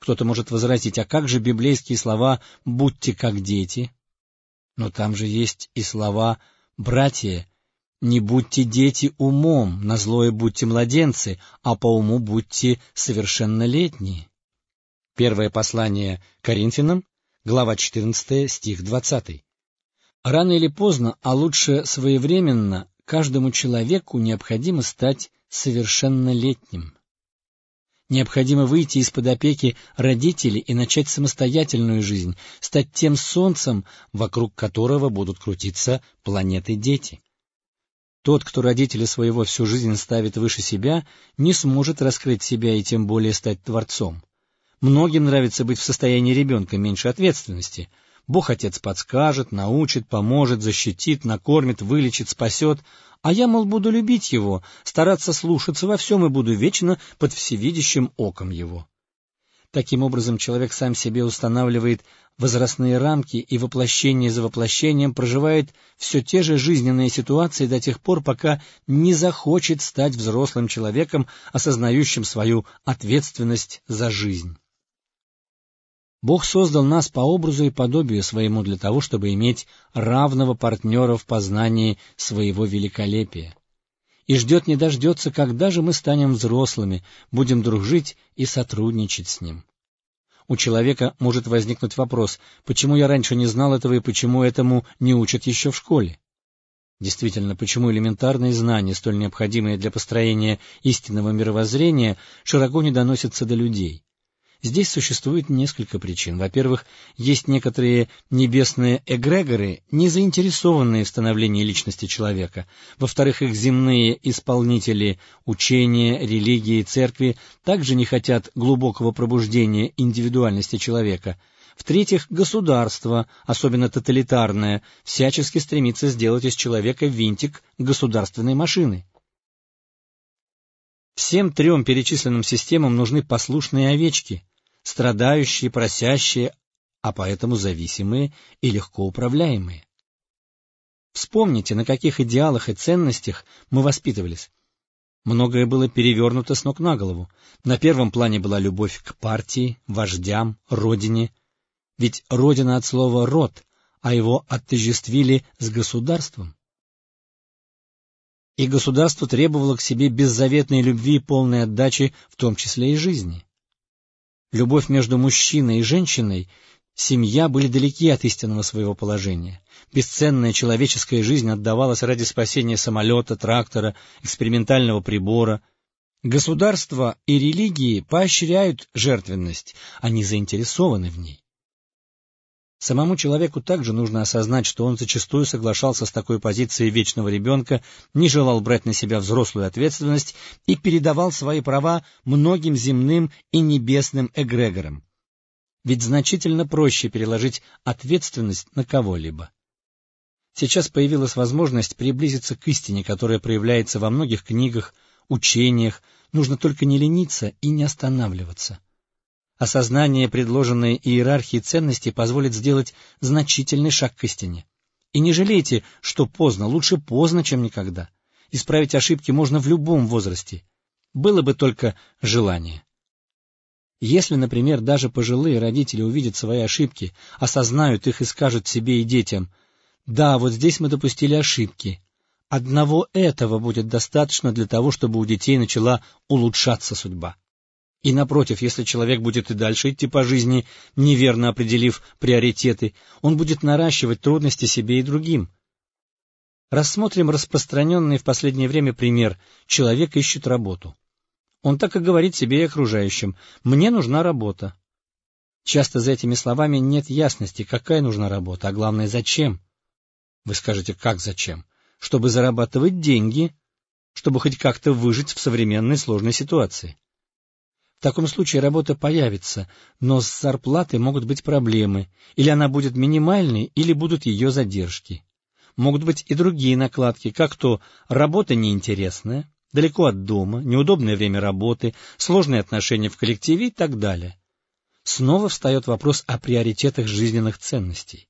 Кто-то может возразить, а как же библейские слова «будьте как дети»? Но там же есть и слова «братья», «не будьте дети умом, на злое будьте младенцы, а по уму будьте совершеннолетние». Первое послание Коринфянам, глава 14, стих 20. Рано или поздно, а лучше своевременно, каждому человеку необходимо стать совершеннолетним. Необходимо выйти из-под опеки родителей и начать самостоятельную жизнь, стать тем солнцем, вокруг которого будут крутиться планеты дети. Тот, кто родителя своего всю жизнь ставит выше себя, не сможет раскрыть себя и тем более стать творцом. Многим нравится быть в состоянии ребенка, меньше ответственности. Бог-Отец подскажет, научит, поможет, защитит, накормит, вылечит, спасет, а я, мол, буду любить его, стараться слушаться во всем и буду вечно под всевидящим оком его. Таким образом, человек сам себе устанавливает возрастные рамки и воплощение за воплощением проживает все те же жизненные ситуации до тех пор, пока не захочет стать взрослым человеком, осознающим свою ответственность за жизнь. Бог создал нас по образу и подобию своему для того, чтобы иметь равного партнера в познании своего великолепия. И ждет не дождется, когда же мы станем взрослыми, будем дружить и сотрудничать с Ним. У человека может возникнуть вопрос, почему я раньше не знал этого и почему этому не учат еще в школе? Действительно, почему элементарные знания, столь необходимые для построения истинного мировоззрения, широко не доносятся до людей? Здесь существует несколько причин. Во-первых, есть некоторые небесные эгрегоры, не заинтересованные в становлении личности человека. Во-вторых, их земные исполнители учения, религии, церкви также не хотят глубокого пробуждения индивидуальности человека. В-третьих, государство, особенно тоталитарное, всячески стремится сделать из человека винтик государственной машины. Всем трем перечисленным системам нужны послушные овечки, страдающие, просящие, а поэтому зависимые и легко управляемые. Вспомните, на каких идеалах и ценностях мы воспитывались. Многое было перевернуто с ног на голову. На первом плане была любовь к партии, вождям, родине. Ведь родина от слова «род», а его оттождествили с государством. И государство требовало к себе беззаветной любви и полной отдачи, в том числе и жизни любовь между мужчиной и женщиной, семья были далеки от истинного своего положения. Бесценная человеческая жизнь отдавалась ради спасения самолета, трактора, экспериментального прибора. Государства и религии поощряют жертвенность, они заинтересованы в ней. Самому человеку также нужно осознать, что он зачастую соглашался с такой позицией вечного ребенка, не желал брать на себя взрослую ответственность и передавал свои права многим земным и небесным эгрегорам. Ведь значительно проще переложить ответственность на кого-либо. Сейчас появилась возможность приблизиться к истине, которая проявляется во многих книгах, учениях, нужно только не лениться и не останавливаться. Осознание предложенной иерархии ценностей позволит сделать значительный шаг к истине. И не жалейте, что поздно, лучше поздно, чем никогда. Исправить ошибки можно в любом возрасте. Было бы только желание. Если, например, даже пожилые родители увидят свои ошибки, осознают их и скажут себе и детям, «Да, вот здесь мы допустили ошибки», одного этого будет достаточно для того, чтобы у детей начала улучшаться судьба. И напротив, если человек будет и дальше идти по жизни, неверно определив приоритеты, он будет наращивать трудности себе и другим. Рассмотрим распространенный в последнее время пример. Человек ищет работу. Он так и говорит себе и окружающим «мне нужна работа». Часто за этими словами нет ясности, какая нужна работа, а главное, зачем. Вы скажете, как зачем? Чтобы зарабатывать деньги, чтобы хоть как-то выжить в современной сложной ситуации. В таком случае работа появится, но с зарплатой могут быть проблемы, или она будет минимальной, или будут ее задержки. Могут быть и другие накладки, как то работа неинтересная, далеко от дома, неудобное время работы, сложные отношения в коллективе и так далее. Снова встает вопрос о приоритетах жизненных ценностей.